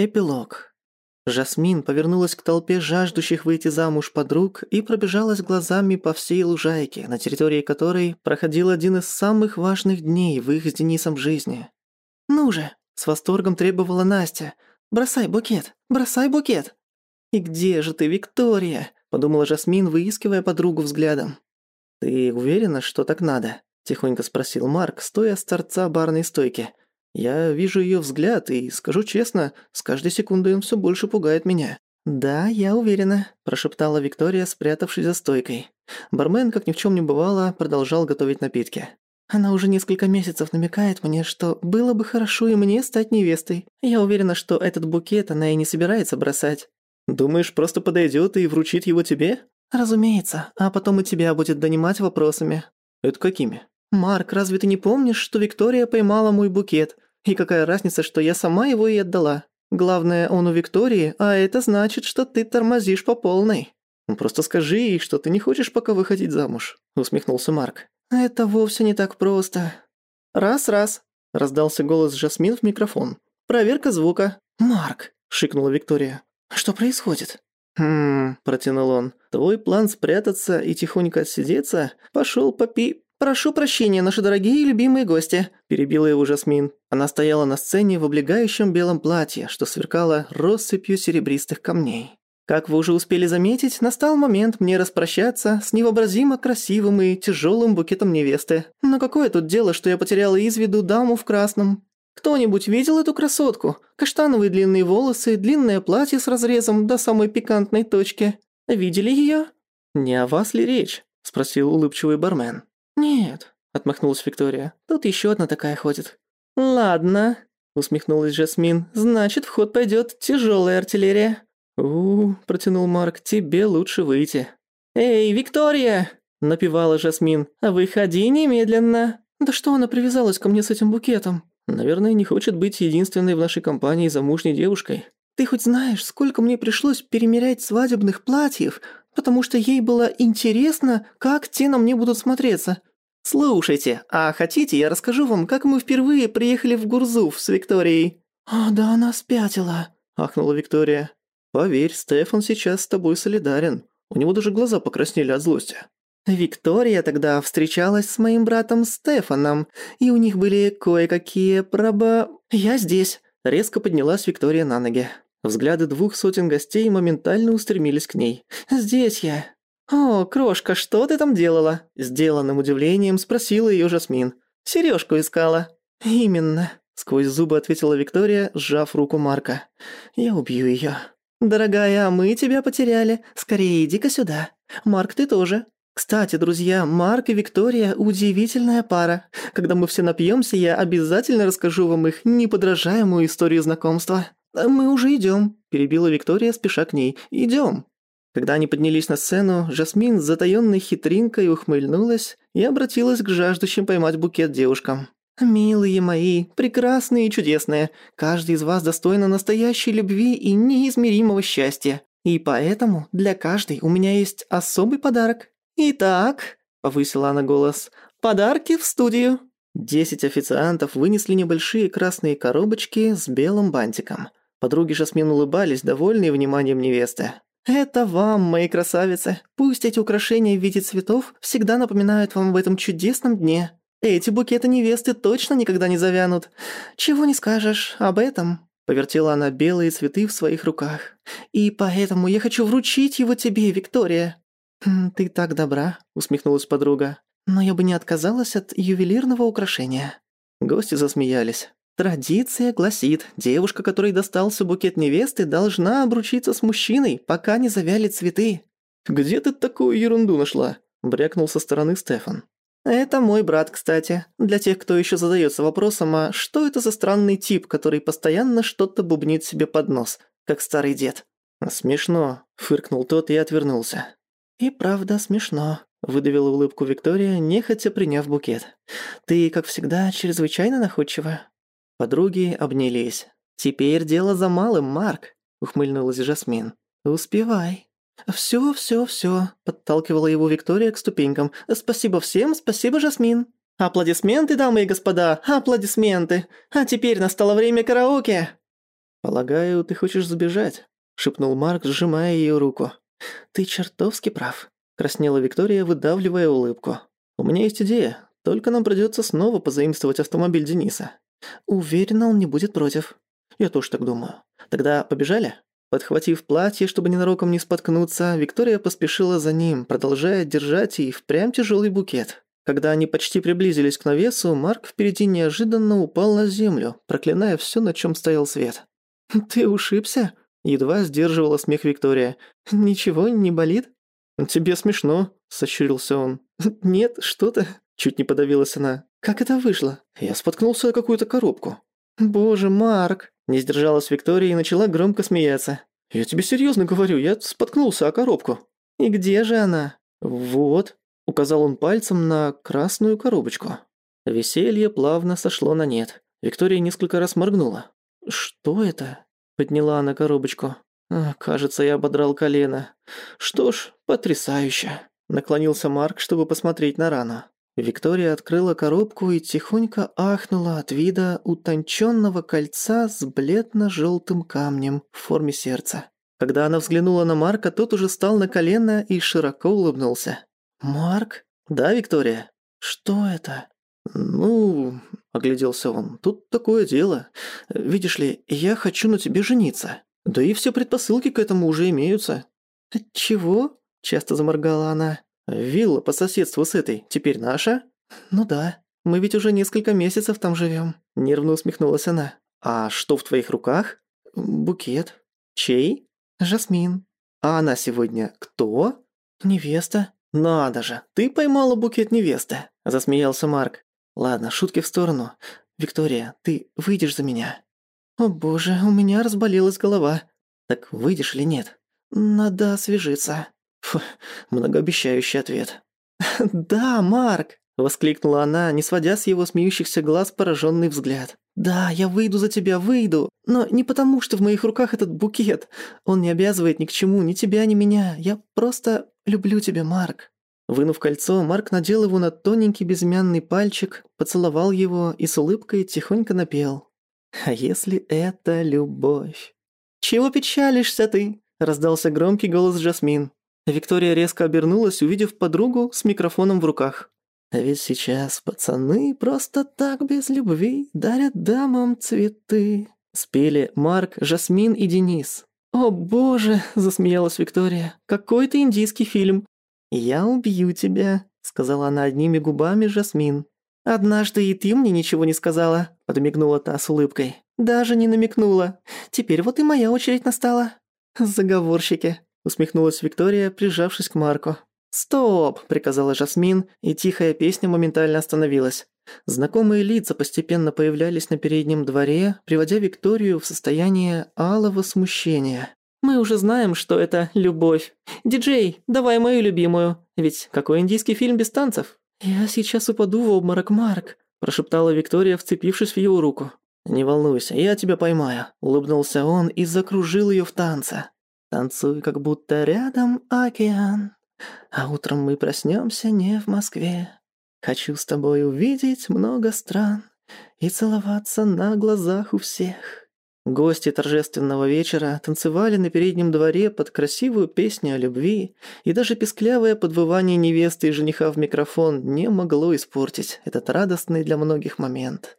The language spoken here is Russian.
Эпилог. Жасмин повернулась к толпе жаждущих выйти замуж подруг и пробежалась глазами по всей лужайке, на территории которой проходил один из самых важных дней в их с Денисом жизни. «Ну же!» – с восторгом требовала Настя. «Бросай букет! Бросай букет!» «И где же ты, Виктория?» – подумала Жасмин, выискивая подругу взглядом. «Ты уверена, что так надо?» – тихонько спросил Марк, стоя с торца барной стойки. Я вижу ее взгляд и, скажу честно, с каждой секундой он все больше пугает меня. «Да, я уверена», – прошептала Виктория, спрятавшись за стойкой. Бармен, как ни в чем не бывало, продолжал готовить напитки. Она уже несколько месяцев намекает мне, что было бы хорошо и мне стать невестой. Я уверена, что этот букет она и не собирается бросать. Думаешь, просто подойдет и вручит его тебе? Разумеется, а потом и тебя будет донимать вопросами. Это какими? Марк, разве ты не помнишь, что Виктория поймала мой букет? И какая разница, что я сама его и отдала? Главное, он у Виктории, а это значит, что ты тормозишь по полной. Ну, просто скажи ей, что ты не хочешь пока выходить замуж, усмехнулся Марк. Это вовсе не так просто. Раз-раз, раздался голос Жасмин в микрофон. Проверка звука. Марк, шикнула Виктория. Что происходит? «Хм...» – протянул он. «Твой план спрятаться и тихонько отсидеться пошел по пи...» «Прошу прощения, наши дорогие и любимые гости», – перебила его Жасмин. Она стояла на сцене в облегающем белом платье, что сверкало россыпью серебристых камней. Как вы уже успели заметить, настал момент мне распрощаться с невообразимо красивым и тяжелым букетом невесты. Но какое тут дело, что я потеряла из виду даму в красном? Кто-нибудь видел эту красотку? Каштановые длинные волосы, длинное платье с разрезом до самой пикантной точки. Видели ее? «Не о вас ли речь?» – спросил улыбчивый бармен. «Нет», — отмахнулась Виктория. «Тут еще одна такая ходит». «Ладно», — усмехнулась Жасмин. «Значит, в ход пойдет тяжелая артиллерия». «У-у-у», протянул Марк, — «тебе лучше выйти». «Эй, Виктория!» — напевала Жасмин. «Выходи немедленно». «Да что она привязалась ко мне с этим букетом?» «Наверное, не хочет быть единственной в нашей компании замужней девушкой». «Ты хоть знаешь, сколько мне пришлось перемерять свадебных платьев, потому что ей было интересно, как те на мне будут смотреться. «Слушайте, а хотите, я расскажу вам, как мы впервые приехали в Гурзуф с Викторией?» «А, да она спятила», – ахнула Виктория. «Поверь, Стефан сейчас с тобой солидарен. У него даже глаза покраснели от злости». Виктория тогда встречалась с моим братом Стефаном, и у них были кое-какие проба... «Я здесь», – резко поднялась Виктория на ноги. Взгляды двух сотен гостей моментально устремились к ней. «Здесь я. «О, крошка, что ты там делала?» Сделанным удивлением спросила ее Жасмин. «Сережку искала». «Именно», — сквозь зубы ответила Виктория, сжав руку Марка. «Я убью ее. «Дорогая, мы тебя потеряли. Скорее иди-ка сюда. Марк, ты тоже. Кстати, друзья, Марк и Виктория – удивительная пара. Когда мы все напьемся, я обязательно расскажу вам их неподражаемую историю знакомства». «Мы уже идем», – перебила Виктория, спеша к ней. «Идем». Когда они поднялись на сцену, Жасмин с затаённой хитринкой ухмыльнулась и обратилась к жаждущим поймать букет девушкам. «Милые мои, прекрасные и чудесные, каждый из вас достойна настоящей любви и неизмеримого счастья. И поэтому для каждой у меня есть особый подарок. Итак», — повысила она голос, — «подарки в студию». Десять официантов вынесли небольшие красные коробочки с белым бантиком. Подруги Жасмин улыбались, довольные вниманием невесты. «Это вам, мои красавицы. Пусть эти украшения в виде цветов всегда напоминают вам об этом чудесном дне. Эти букеты невесты точно никогда не завянут. Чего не скажешь об этом?» Повертела она белые цветы в своих руках. «И поэтому я хочу вручить его тебе, Виктория». «Хм, «Ты так добра», — усмехнулась подруга. «Но я бы не отказалась от ювелирного украшения». Гости засмеялись. Традиция гласит, девушка, которой достался букет невесты, должна обручиться с мужчиной, пока не завяли цветы. «Где ты такую ерунду нашла?» – брякнул со стороны Стефан. «Это мой брат, кстати. Для тех, кто еще задается вопросом, а что это за странный тип, который постоянно что-то бубнит себе под нос, как старый дед?» «Смешно», – фыркнул тот и отвернулся. «И правда смешно», – выдавила улыбку Виктория, нехотя приняв букет. «Ты, как всегда, чрезвычайно находчива. Подруги обнялись. «Теперь дело за малым, Марк», — ухмыльнулась Жасмин. «Успевай». «Всё, всё, всё», — подталкивала его Виктория к ступенькам. «Спасибо всем, спасибо, Жасмин». «Аплодисменты, дамы и господа, аплодисменты! А теперь настало время караоке!» «Полагаю, ты хочешь сбежать?» – шепнул Марк, сжимая ее руку. «Ты чертовски прав», – краснела Виктория, выдавливая улыбку. «У меня есть идея, только нам придется снова позаимствовать автомобиль Дениса. Уверена, он не будет против. Я тоже так думаю. Тогда побежали?» Подхватив платье, чтобы ненароком не споткнуться, Виктория поспешила за ним, продолжая держать и впрямь тяжелый букет. Когда они почти приблизились к навесу, Марк впереди неожиданно упал на землю, проклиная все, на чем стоял свет. «Ты ушибся?» – едва сдерживала смех Виктория. «Ничего не болит?» «Тебе смешно», – сощурился он. «Нет, что-то...» – чуть не подавилась она. «Как это вышло?» «Я споткнулся о какую-то коробку». «Боже, Марк!» – не сдержалась Виктория и начала громко смеяться. «Я тебе серьезно говорю, я споткнулся о коробку». «И где же она?» «Вот», Указал он пальцем на красную коробочку. Веселье плавно сошло на нет. Виктория несколько раз моргнула. «Что это?» Подняла она коробочку. А, «Кажется, я ободрал колено. Что ж, потрясающе!» Наклонился Марк, чтобы посмотреть на рану. Виктория открыла коробку и тихонько ахнула от вида утонченного кольца с бледно-желтым камнем в форме сердца. Когда она взглянула на Марка, тот уже стал на колено и широко улыбнулся. «Марк?» «Да, Виктория?» «Что это?» «Ну...» – огляделся он. «Тут такое дело. Видишь ли, я хочу на тебе жениться. Да и все предпосылки к этому уже имеются». «Чего?» – часто заморгала она. «Вилла по соседству с этой теперь наша?» «Ну да. Мы ведь уже несколько месяцев там живем. нервно усмехнулась она. «А что в твоих руках?» «Букет». «Чей?» «Жасмин». «А она сегодня кто?» «Невеста». «Надо же, ты поймала букет невесты», – засмеялся Марк. «Ладно, шутки в сторону. Виктория, ты выйдешь за меня?» «О боже, у меня разболелась голова». «Так выйдешь или нет?» «Надо освежиться». Многообещающий ответ. «Да, Марк!» – воскликнула она, не сводя с его смеющихся глаз пораженный взгляд. «Да, я выйду за тебя, выйду. Но не потому, что в моих руках этот букет. Он не обязывает ни к чему, ни тебя, ни меня. Я просто люблю тебя, Марк». Вынув кольцо, Марк надел его на тоненький безымянный пальчик, поцеловал его и с улыбкой тихонько напел. «А если это любовь?» «Чего печалишься ты?» – раздался громкий голос Джасмин. Виктория резко обернулась, увидев подругу с микрофоном в руках. «А ведь сейчас пацаны просто так без любви дарят дамам цветы», – спели Марк, Жасмин и Денис. «О боже!» – засмеялась Виктория. «Какой то индийский фильм!» «Я убью тебя», – сказала она одними губами Жасмин. «Однажды и ты мне ничего не сказала», – подмигнула та с улыбкой. «Даже не намекнула. Теперь вот и моя очередь настала». «Заговорщики», – усмехнулась Виктория, прижавшись к Марку. «Стоп!» – приказала Жасмин, и тихая песня моментально остановилась. Знакомые лица постепенно появлялись на переднем дворе, приводя Викторию в состояние алого смущения. «Мы уже знаем, что это любовь. Диджей, давай мою любимую. Ведь какой индийский фильм без танцев?» «Я сейчас упаду в обморок, Марк», – прошептала Виктория, вцепившись в его руку. «Не волнуйся, я тебя поймаю», – улыбнулся он и закружил ее в танце. «Танцуй, как будто рядом океан, а утром мы проснемся не в Москве». Хочу с тобой увидеть много стран и целоваться на глазах у всех». Гости торжественного вечера танцевали на переднем дворе под красивую песню о любви, и даже песклявое подвывание невесты и жениха в микрофон не могло испортить этот радостный для многих момент.